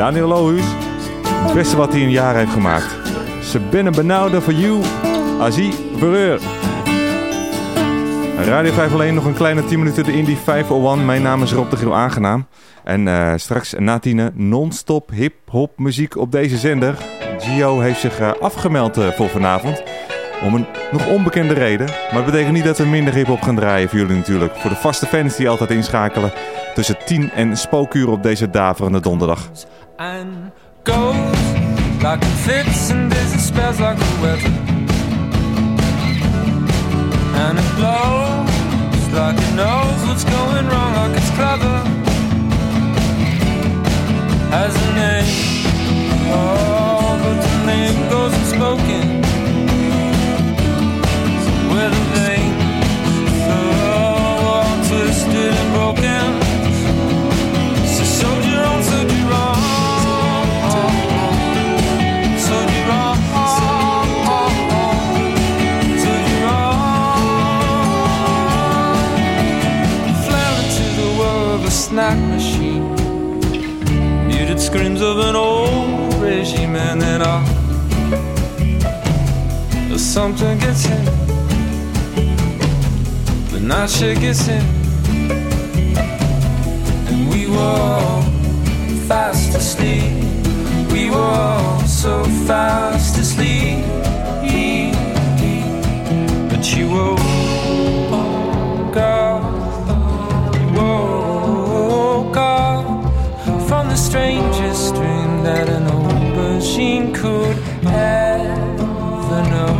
Daniel Lohuus, het beste wat hij een jaar heeft gemaakt. Ze binnen benauwde voor you, Azie Verreur. Radio 501, nog een kleine 10 minuten de Indie 501. Mijn naam is Rob de Griel Aangenaam. En eh, straks na tienen non-stop hip-hop muziek op deze zender. Gio heeft zich eh, afgemeld eh, voor vanavond. Om een nog onbekende reden. Maar het betekent niet dat we minder hip-hop gaan draaien voor jullie natuurlijk. Voor de vaste fans die altijd inschakelen. Tussen 10 en spookuur op deze daverende donderdag. and goes like it fits and disappears like the weather. And it blows like it knows what's going wrong, like it's clever. Has a name, oh, but the name goes unspoken. Twisted and broken. So soldier on, soldier on. Soldier on. Snack machine. Muted screams of an old regime, and then I. Something gets in. The night shit gets in. Were fast asleep. We were so fast asleep. But you woke up, you woke up from the strangest dream that an old machine could ever know.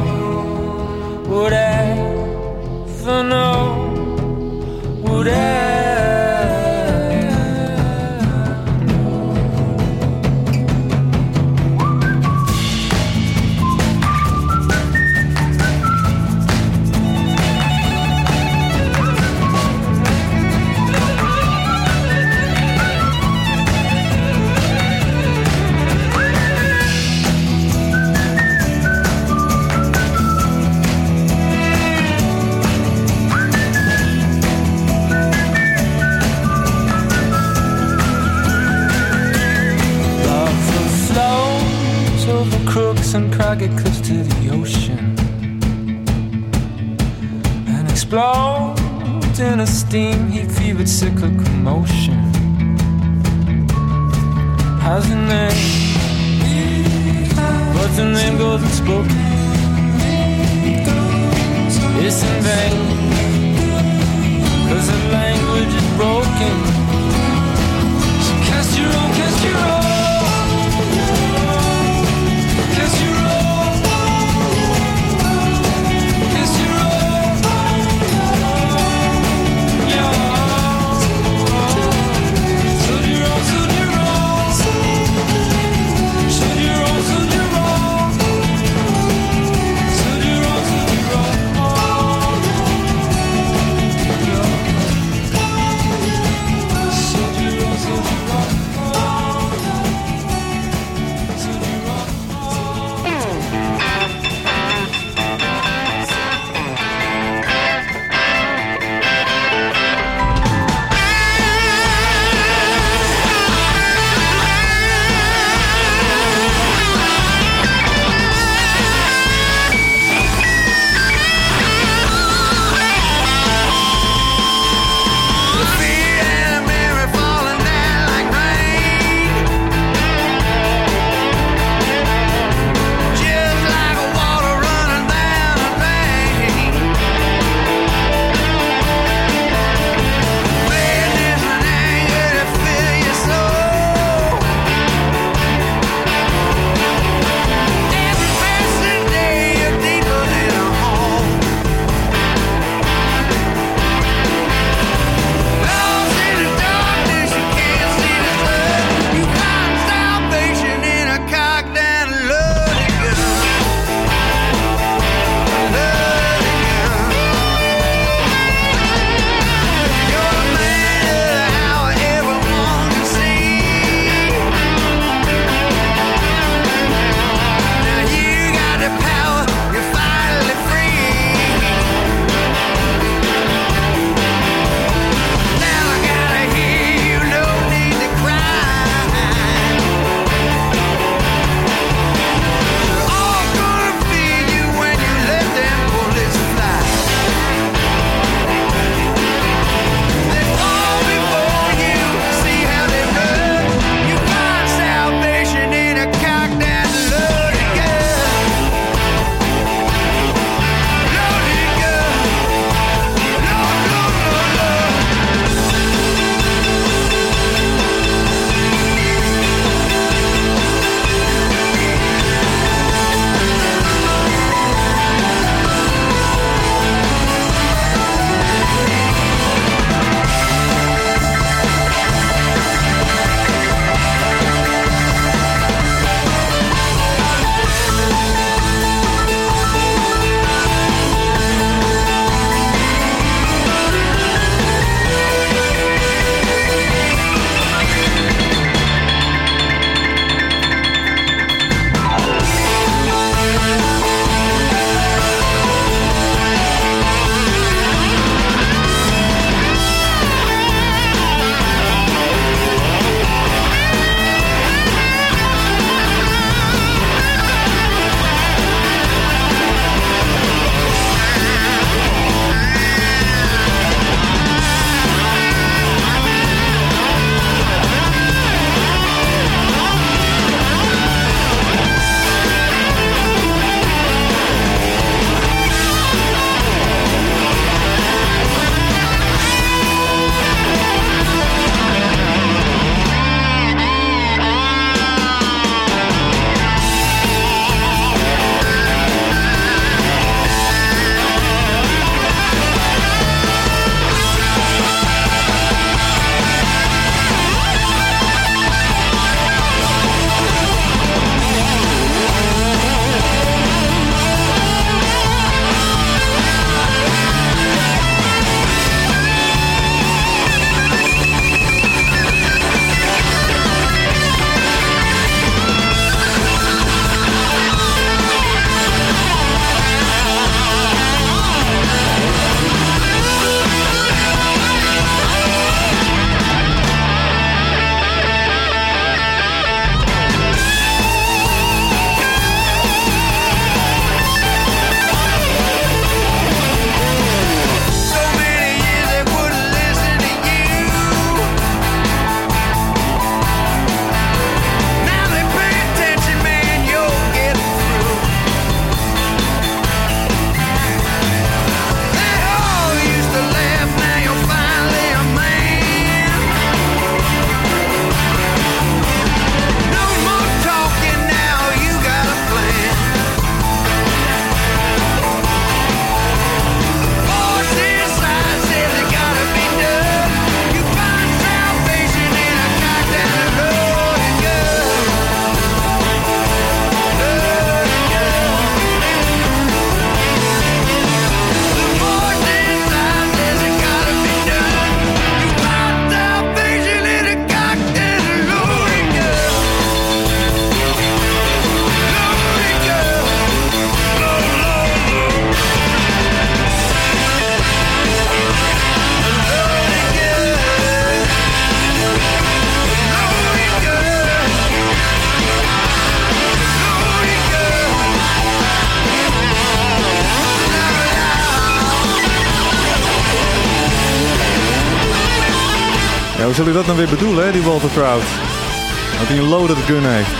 Would ever know. Would ever. Cry get close to the ocean and explode in a steam heat fevered cyclical motion. Name? But the name goes unspoken. It's in vain. Cause the language is broken. Hoe zul je dat dan weer bedoelen, hè, die Walter Trout? Dat hij een loaded gun heeft.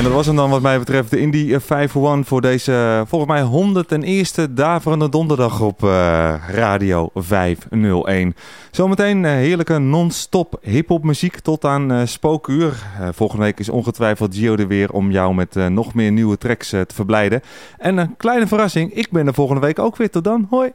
En dat was hem dan wat mij betreft de Indie 501 voor deze eh, volgens mij 101ste Daverende Donderdag op eh, Radio 501. Zometeen eh, heerlijke non-stop hip-hop muziek tot aan eh, spookuur. Eh, volgende week is ongetwijfeld Gio er weer om jou met eh, nog meer nieuwe tracks eh, te verblijden. En een kleine verrassing, ik ben er volgende week ook weer. Tot dan, hoi!